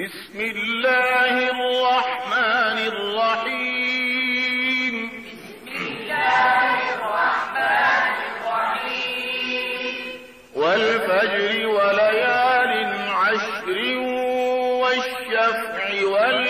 بسم الله الرحمن الرحيم. والفجر وليال عشر والشفع والوتر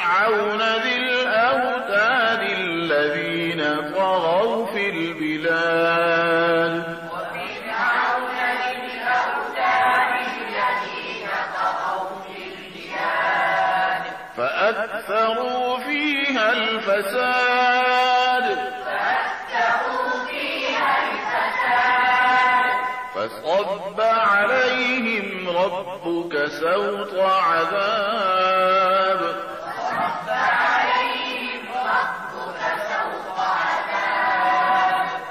وفرعون ذي الأوتاد الذين طغوا في البلاد. فأكثروا فيها الفساد. فصب عليهم ربك سوط عذاب.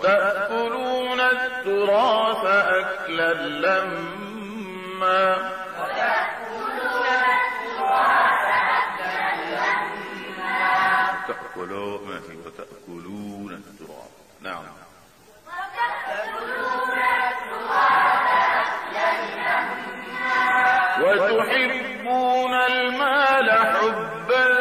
وتأكلون التراث أكلا لما ما في وتأكلون التراث. نعم. وتحبون المال حبا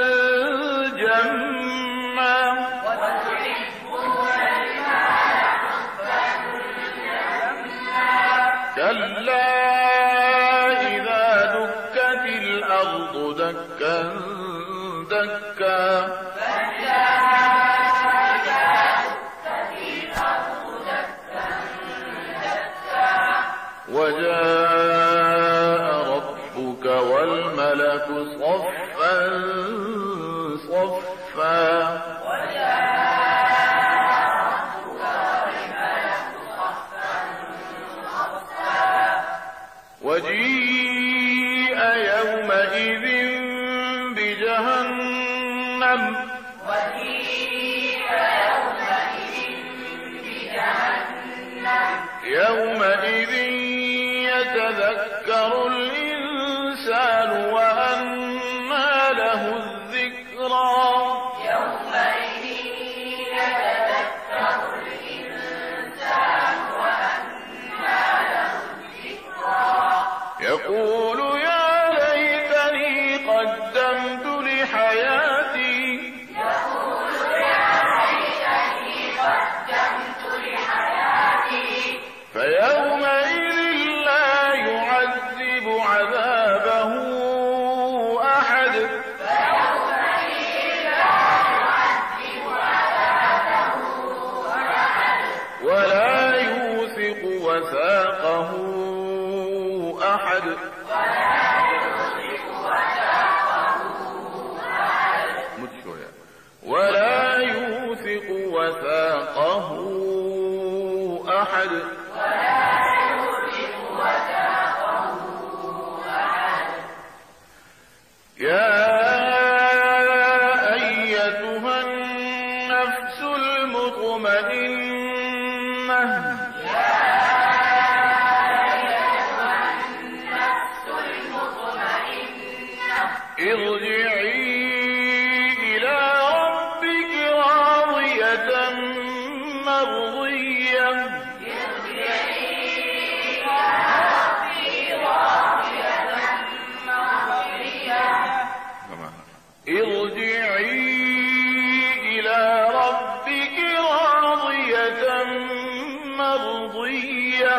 دكا دكا. وجاء ربك والملك صفا. يومئذ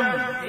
Adam